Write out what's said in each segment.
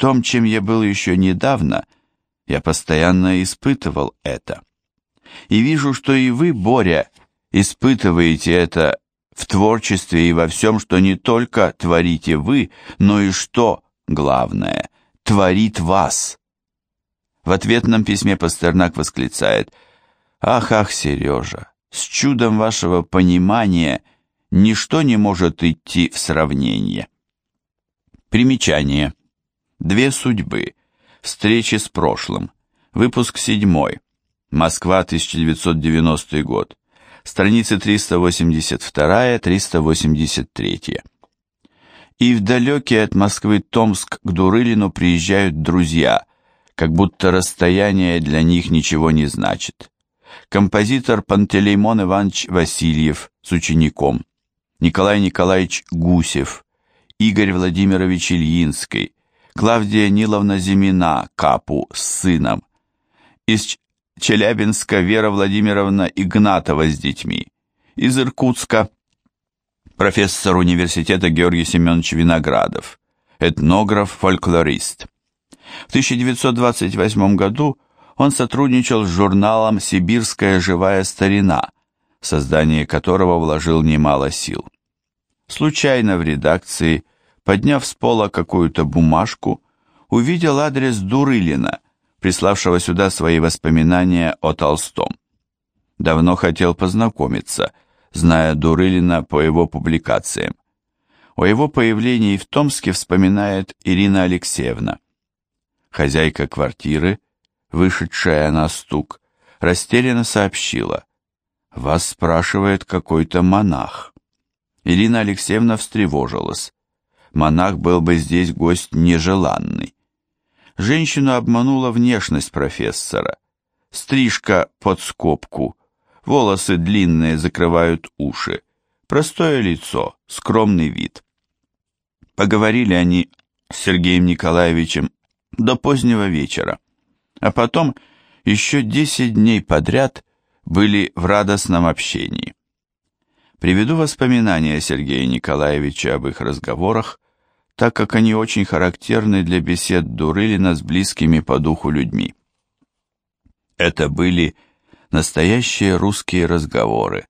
том, чем я был еще недавно, я постоянно испытывал это. И вижу, что и вы, Боря, испытываете это в творчестве и во всем, что не только творите вы, но и что, главное, творит вас. В ответном письме Пастернак восклицает «Ах, ах, Сережа, с чудом вашего понимания ничто не может идти в сравнение». Примечание. Две судьбы. Встречи с прошлым. Выпуск 7. Москва, 1990 год. Страницы 382-383. И в далекий от Москвы Томск к Дурылину приезжают друзья, как будто расстояние для них ничего не значит. Композитор Пантелеймон Иванович Васильев с учеником, Николай Николаевич Гусев, Игорь Владимирович Ильинский, Клавдия Ниловна Зимина, Капу, с сыном. Из Челябинска Вера Владимировна Игнатова с детьми. Из Иркутска профессор университета Георгий Семенович Виноградов, этнограф, фольклорист. В 1928 году он сотрудничал с журналом «Сибирская живая старина», в создание которого вложил немало сил. Случайно в редакции подняв с пола какую-то бумажку, увидел адрес Дурылина, приславшего сюда свои воспоминания о Толстом. Давно хотел познакомиться, зная Дурылина по его публикациям. О его появлении в Томске вспоминает Ирина Алексеевна. Хозяйка квартиры, вышедшая на стук, растерянно сообщила. «Вас спрашивает какой-то монах». Ирина Алексеевна встревожилась монах был бы здесь гость нежеланный. Женщину обманула внешность профессора. Стрижка под скобку, волосы длинные закрывают уши, простое лицо, скромный вид. Поговорили они с Сергеем Николаевичем до позднего вечера, а потом еще десять дней подряд были в радостном общении. Приведу воспоминания Сергея Николаевича об их разговорах, так как они очень характерны для бесед Дурылина с близкими по духу людьми. Это были настоящие русские разговоры,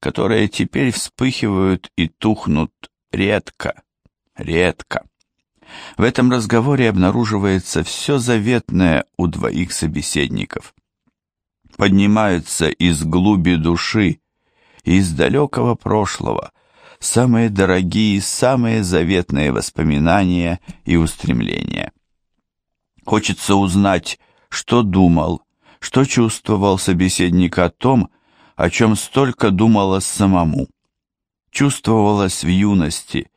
которые теперь вспыхивают и тухнут редко, редко. В этом разговоре обнаруживается все заветное у двоих собеседников. Поднимаются из глуби души, из далекого прошлого, самые дорогие, самые заветные воспоминания и устремления. Хочется узнать, что думал, что чувствовал собеседник о том, о чем столько думалось самому. Чувствовалось в юности,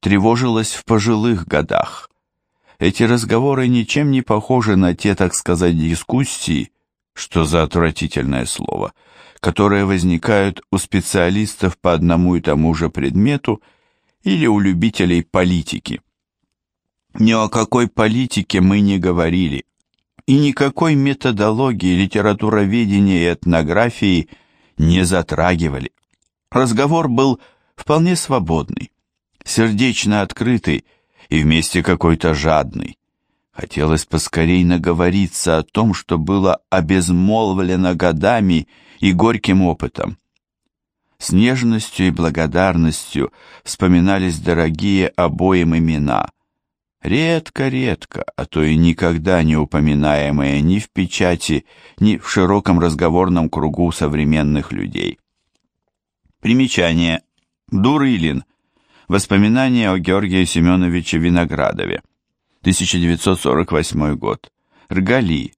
тревожилось в пожилых годах. Эти разговоры ничем не похожи на те, так сказать, дискуссии, что за отвратительное слово – которые возникают у специалистов по одному и тому же предмету или у любителей политики. Ни о какой политике мы не говорили, и никакой методологии литературоведения и этнографии не затрагивали. Разговор был вполне свободный, сердечно открытый и вместе какой-то жадный. Хотелось поскорей наговориться о том, что было обезмолвлено годами и горьким опытом. С нежностью и благодарностью вспоминались дорогие обоим имена, редко-редко, а то и никогда не упоминаемые ни в печати, ни в широком разговорном кругу современных людей. Примечание. Дурылин. Воспоминания о Георгии Семеновиче Виноградове. 1948 год. Ргали.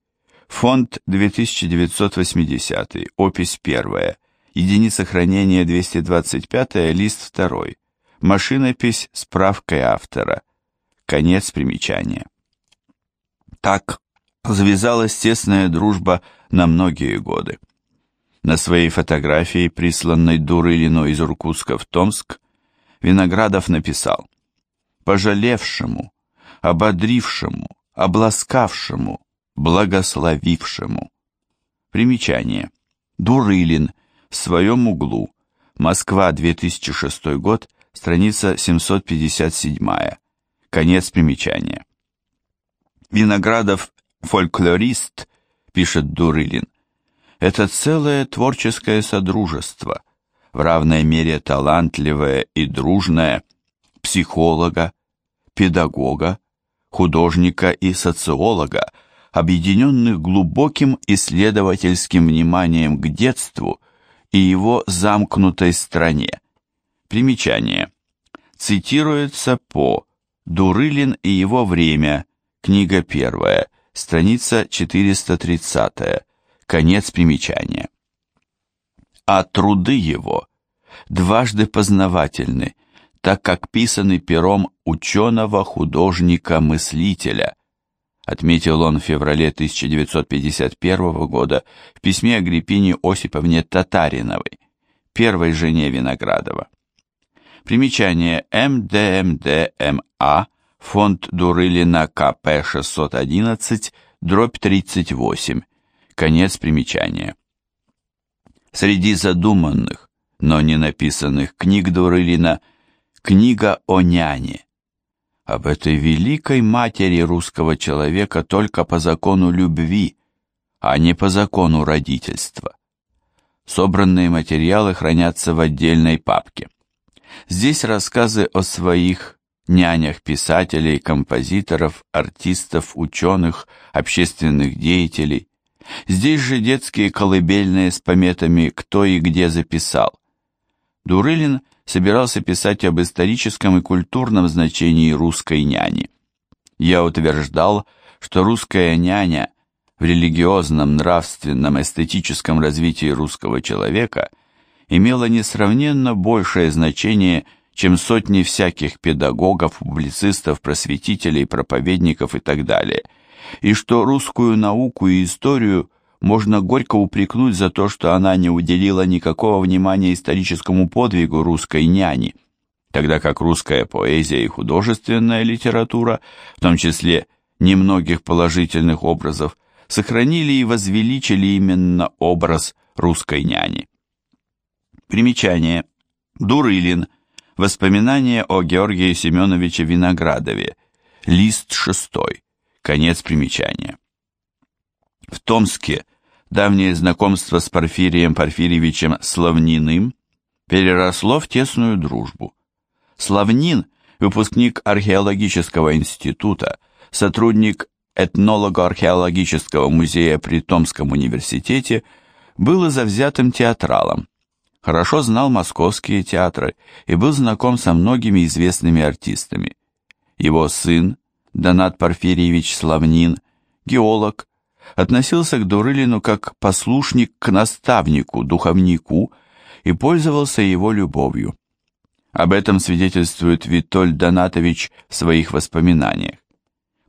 Фонд 2980, опись 1, единица хранения 225, лист 2, машинопись с правкой автора, конец примечания. Так завязалась тесная дружба на многие годы. На своей фотографии, присланной Дурылину из Иркутска в Томск, Виноградов написал «Пожалевшему, ободрившему, обласкавшему, благословившему. Примечание. Дурылин. В своем углу. Москва, 2006 год, страница 757. Конец примечания. Виноградов фольклорист, пишет Дурылин, это целое творческое содружество, в равной мере талантливое и дружное, психолога, педагога, художника и социолога, объединенных глубоким исследовательским вниманием к детству и его замкнутой стране. Примечание. Цитируется по «Дурылин и его время», книга первая, страница 430, конец примечания. А труды его дважды познавательны, так как писаны пером ученого, художника, мыслителя, отметил он в феврале 1951 года в письме Агриппине Осиповне Татариновой, первой жене Виноградова. Примечание МДМДМА, фонд Дурылина КП 611, дробь 38, конец примечания. Среди задуманных, но не написанных книг Дурылина книга о няне. Об этой великой матери русского человека только по закону любви, а не по закону родительства. Собранные материалы хранятся в отдельной папке. Здесь рассказы о своих нянях писателей, композиторов, артистов, ученых, общественных деятелей. Здесь же детские колыбельные с пометами «Кто и где записал». Дурылин собирался писать об историческом и культурном значении русской няни. Я утверждал, что русская няня в религиозном, нравственном, эстетическом развитии русского человека имела несравненно большее значение, чем сотни всяких педагогов, публицистов, просветителей, проповедников и так далее, и что русскую науку и историю – можно горько упрекнуть за то, что она не уделила никакого внимания историческому подвигу русской няни, тогда как русская поэзия и художественная литература, в том числе немногих положительных образов, сохранили и возвеличили именно образ русской няни. Примечание. Дурылин. Воспоминания о Георгии Семеновиче Виноградове. Лист шестой. Конец примечания. В Томске давнее знакомство с Порфирием Порфирьевичем Славниным переросло в тесную дружбу. Славнин, выпускник археологического института, сотрудник этнолого-археологического музея при Томском университете, был и завзятым театралом. Хорошо знал московские театры и был знаком со многими известными артистами. Его сын, Донат Порфирьевич Славнин, геолог, относился к Дурылину как послушник к наставнику, духовнику и пользовался его любовью. Об этом свидетельствует Витоль Донатович в своих воспоминаниях.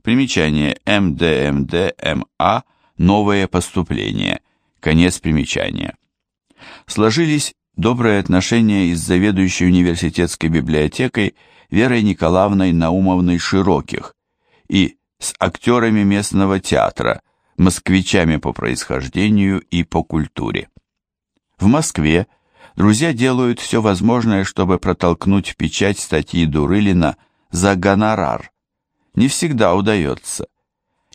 Примечание МДМДМА «Новое поступление». Конец примечания. Сложились добрые отношения и с заведующей университетской библиотекой Верой Николаевной Наумовной Широких и с актерами местного театра – москвичами по происхождению и по культуре. В Москве друзья делают все возможное, чтобы протолкнуть в печать статьи Дурылина за гонорар. Не всегда удается.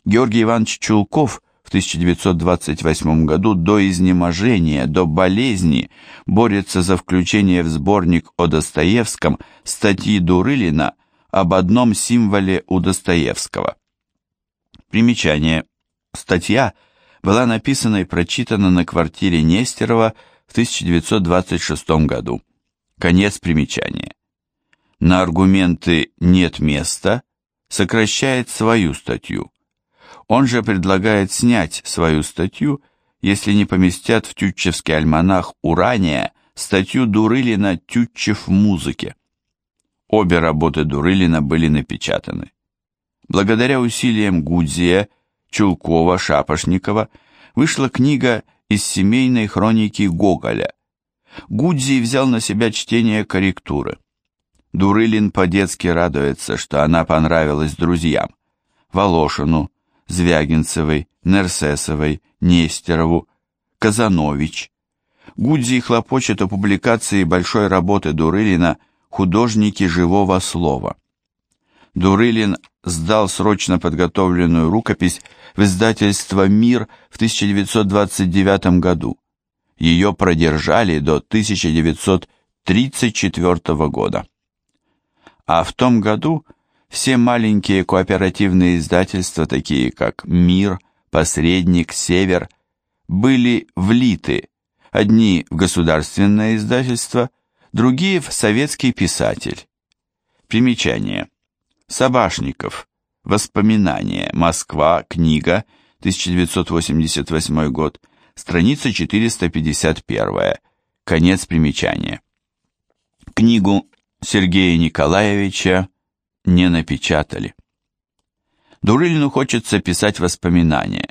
Георгий Иванович Чулков в 1928 году до изнеможения, до болезни борется за включение в сборник о Достоевском статьи Дурылина об одном символе у Достоевского. Примечание. Статья была написана и прочитана на квартире Нестерова в 1926 году. Конец примечания. На аргументы «нет места» сокращает свою статью. Он же предлагает снять свою статью, если не поместят в Тютчевский альманах «Урания» статью Дурылина «Тютчев в музыке». Обе работы Дурылина были напечатаны. Благодаря усилиям Гудзия Чулкова, Шапошникова вышла книга из семейной хроники Гоголя. Гудзи взял на себя чтение корректуры. Дурылин по-детски радуется, что она понравилась друзьям. Волошину, Звягинцевой, Нерсесовой, Нестерову, Казанович. Гудзи хлопочет о публикации большой работы Дурылина «Художники живого слова». Дурылин сдал срочно подготовленную рукопись в издательство «Мир» в 1929 году. Ее продержали до 1934 года. А в том году все маленькие кооперативные издательства, такие как «Мир», «Посредник», «Север», были влиты, одни в государственное издательство, другие в советский писатель. Примечание. Сабашников. Воспоминания. Москва. Книга. 1988 год. Страница 451. Конец примечания. Книгу Сергея Николаевича не напечатали. Дурылину хочется писать воспоминания,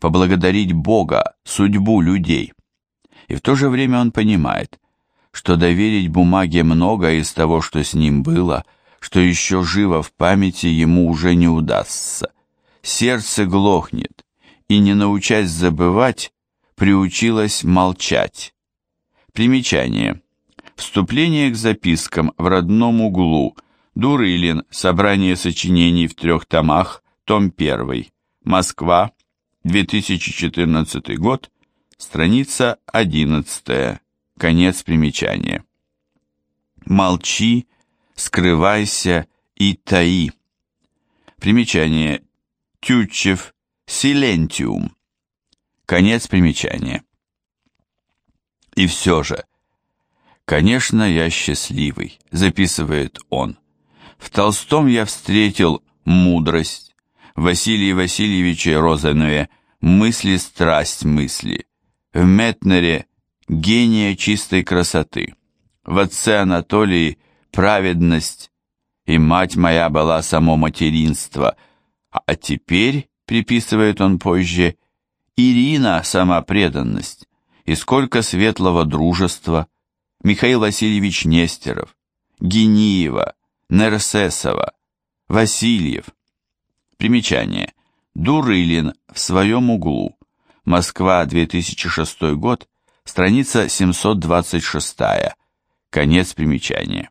поблагодарить Бога, судьбу людей. И в то же время он понимает, что доверить бумаге многое из того, что с ним было, что еще живо в памяти, ему уже не удастся. Сердце глохнет, и, не научась забывать, приучилась молчать. Примечание. Вступление к запискам в родном углу. Дурылин. Собрание сочинений в трех томах. Том 1. Москва. 2014 год. Страница 11. Конец примечания. Молчи, скрывайся и таи. Примечание. Тютчев. Силентиум. Конец примечания. И все же, конечно, я счастливый, записывает он. В Толстом я встретил мудрость, в Василии Васильевиче Розанове мысли, страсть мысли, в Метнере гения чистой красоты. В отце Анатолии праведность, и мать моя была само материнство, а теперь, приписывает он позже, Ирина сама преданность, и сколько светлого дружества, Михаил Васильевич Нестеров, Гениева, Нерсесова, Васильев. Примечание. Дурылин в своем углу. Москва, 2006 год, Страница 726. Конец примечания.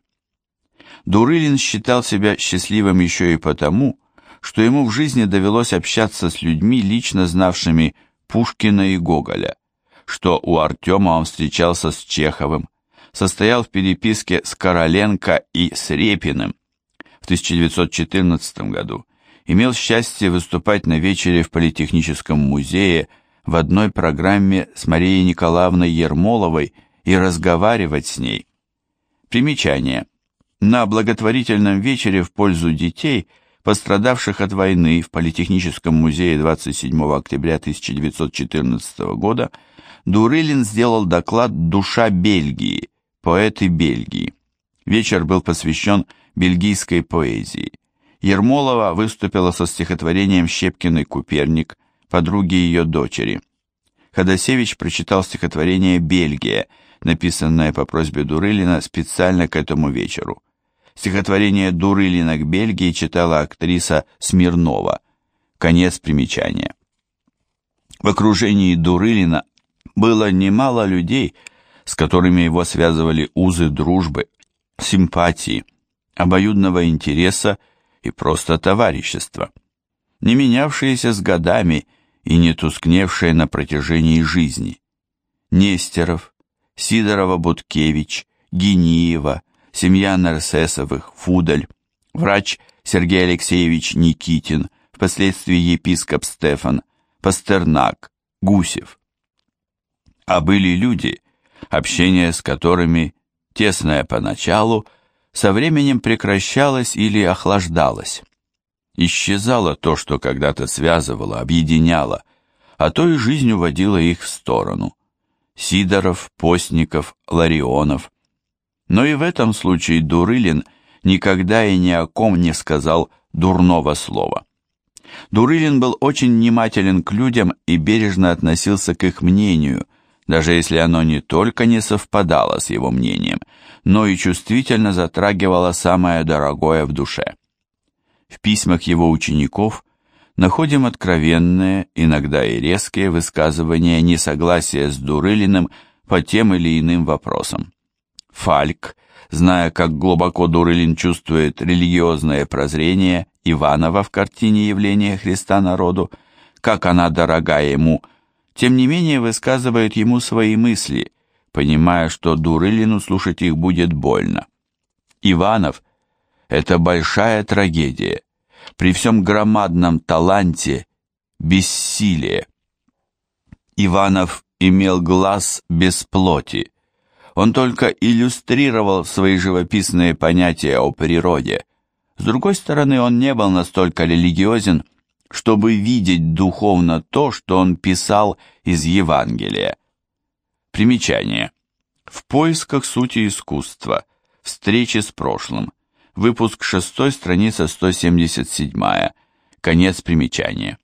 Дурылин считал себя счастливым еще и потому, что ему в жизни довелось общаться с людьми, лично знавшими Пушкина и Гоголя, что у Артема он встречался с Чеховым, состоял в переписке с Короленко и с Репиным. В 1914 году имел счастье выступать на вечере в Политехническом музее в одной программе с Марией Николаевной Ермоловой и разговаривать с ней. Примечание. На благотворительном вечере в пользу детей, пострадавших от войны в Политехническом музее 27 октября 1914 года, Дурылин сделал доклад «Душа Бельгии. Поэты Бельгии». Вечер был посвящен бельгийской поэзии. Ермолова выступила со стихотворением «Щепкиный Куперник», подруги ее дочери. Ходосевич прочитал стихотворение «Бельгия», написанное по просьбе Дурылина специально к этому вечеру. Стихотворение Дурылина к Бельгии читала актриса Смирнова. Конец примечания. В окружении Дурылина было немало людей, с которыми его связывали узы дружбы, симпатии, обоюдного интереса и просто товарищества, не менявшиеся с годами и не тускневшее на протяжении жизни. Нестеров, Сидорова-Буткевич, Гениева, семья Нарсесовых, Фудель, врач Сергей Алексеевич Никитин, впоследствии епископ Стефан, Пастернак, Гусев. А были люди, общение с которыми, тесное поначалу, со временем прекращалось или охлаждалось. Исчезало то, что когда-то связывало, объединяло, а то и жизнь уводила их в сторону. Сидоров, Постников, Ларионов. Но и в этом случае Дурылин никогда и ни о ком не сказал дурного слова. Дурылин был очень внимателен к людям и бережно относился к их мнению, даже если оно не только не совпадало с его мнением, но и чувствительно затрагивало самое дорогое в душе. В письмах его учеников находим откровенные, иногда и резкие высказывания несогласия с Дурылиным по тем или иным вопросам. Фальк, зная, как глубоко Дурылин чувствует религиозное прозрение Иванова в картине «Явление Христа народу», как она дорога ему, тем не менее высказывает ему свои мысли, понимая, что Дурылину слушать их будет больно. Иванов – это большая трагедия, при всем громадном таланте – бессилие. Иванов имел глаз без плоти, он только иллюстрировал свои живописные понятия о природе. С другой стороны, он не был настолько религиозен, чтобы видеть духовно то, что он писал из Евангелия. Примечание. В поисках сути искусства. Встречи с прошлым. Выпуск 6, страница 177. Конец примечания.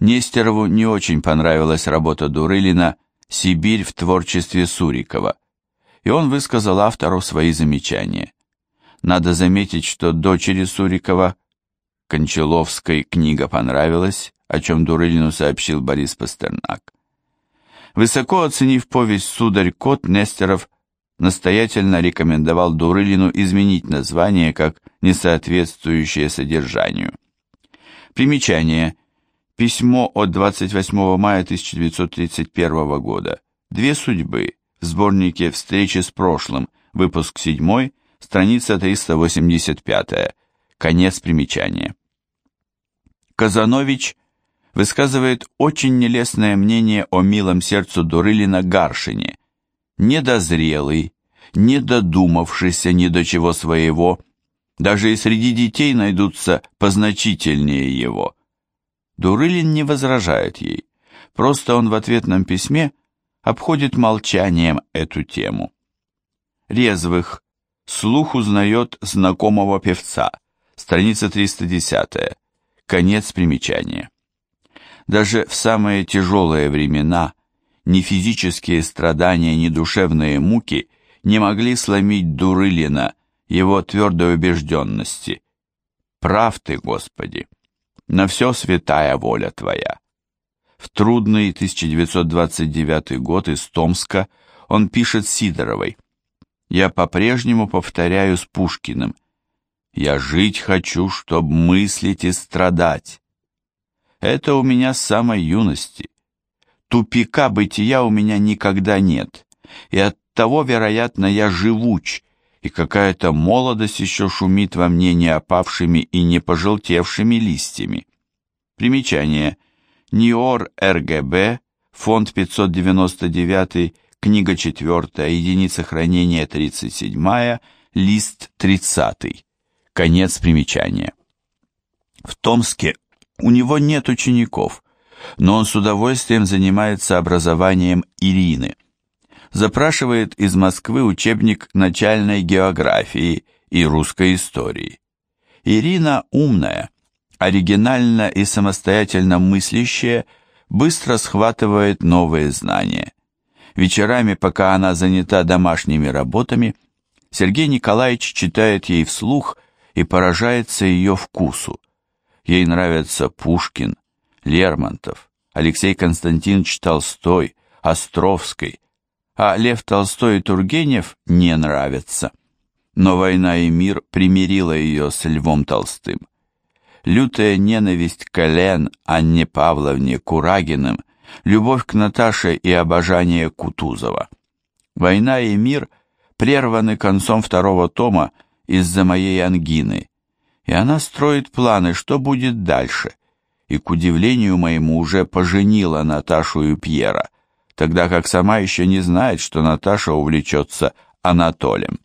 Нестерову не очень понравилась работа Дурылина «Сибирь в творчестве Сурикова» и он высказал автору свои замечания. Надо заметить, что дочери Сурикова Кончаловской книга понравилась, о чем Дурылину сообщил Борис Пастернак. Высоко оценив повесть «Сударь кот», Нестеров настоятельно рекомендовал Дурылину изменить название как несоответствующее содержанию. Примечание. Письмо от 28 мая 1931 года. Две судьбы в сборнике «Встречи с прошлым», выпуск 7, страница 385, конец примечания. Казанович высказывает очень нелестное мнение о милом сердцу Дурылина Гаршине, недозрелый, недодумавшийся ни до чего своего, даже и среди детей найдутся позначительнее его. Дурылин не возражает ей, просто он в ответном письме – обходит молчанием эту тему. Резвых. Слух узнает знакомого певца. Страница 310. Конец примечания. Даже в самые тяжелые времена ни физические страдания, ни душевные муки не могли сломить Дурылина, его твердой убежденности. Прав ты, Господи, на все святая воля Твоя. В трудный 1929 год из Томска он пишет Сидоровой «Я по-прежнему повторяю с Пушкиным «Я жить хочу, чтоб мыслить и страдать». Это у меня с самой юности. Тупика бытия у меня никогда нет, и от того, вероятно, я живуч, и какая-то молодость еще шумит во мне не опавшими и не пожелтевшими листьями. Примечание. НИОР РГБ, фонд 599, книга 4, единица хранения 37, лист 30. Конец примечания. В Томске у него нет учеников, но он с удовольствием занимается образованием Ирины. Запрашивает из Москвы учебник начальной географии и русской истории. Ирина умная, оригинально и самостоятельно мыслящая, быстро схватывает новые знания. Вечерами, пока она занята домашними работами, Сергей Николаевич читает ей вслух и поражается ее вкусу. Ей нравятся Пушкин, Лермонтов, Алексей Константинович Толстой, Островский, а Лев Толстой и Тургенев не нравятся. Но «Война и мир» примирила ее с Львом Толстым лютая ненависть к Элен, Анне Павловне, Курагиным, любовь к Наташе и обожание Кутузова. «Война и мир» прерваны концом второго тома из-за моей ангины, и она строит планы, что будет дальше, и, к удивлению моему, уже поженила Наташу и Пьера, тогда как сама еще не знает, что Наташа увлечется Анатолием.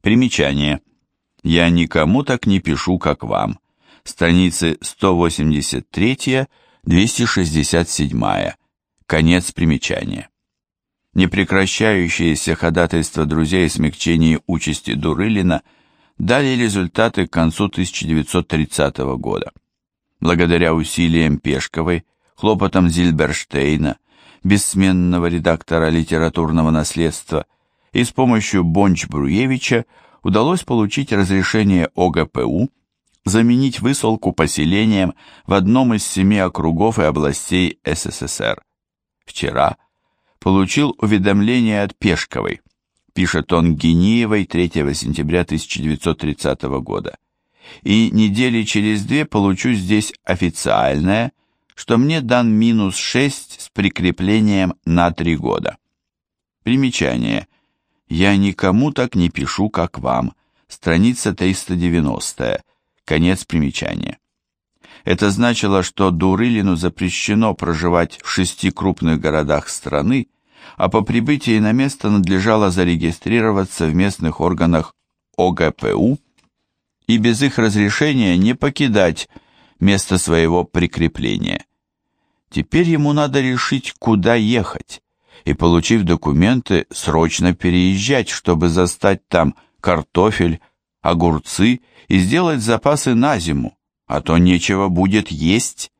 Примечание. Я никому так не пишу, как вам страницы 183-267, конец примечания. Непрекращающиеся ходатайства друзей о смягчении участи Дурылина дали результаты к концу 1930 года. Благодаря усилиям Пешковой, хлопотам Зильберштейна, бессменного редактора литературного наследства, и с помощью Бонч-Бруевича удалось получить разрешение ОГПУ заменить высылку поселением в одном из семи округов и областей СССР. Вчера получил уведомление от Пешковой, пишет он Гениевой 3 сентября 1930 года. и недели через две получу здесь официальное, что мне дан минус 6 с прикреплением на 3 года. Примечание. Я никому так не пишу, как вам. Страница 390. Конец примечания. Это значило, что Дурылину запрещено проживать в шести крупных городах страны, а по прибытии на место надлежало зарегистрироваться в местных органах ОГПУ и без их разрешения не покидать место своего прикрепления. Теперь ему надо решить, куда ехать, и, получив документы, срочно переезжать, чтобы застать там картофель, огурцы и сделать запасы на зиму, а то нечего будет есть.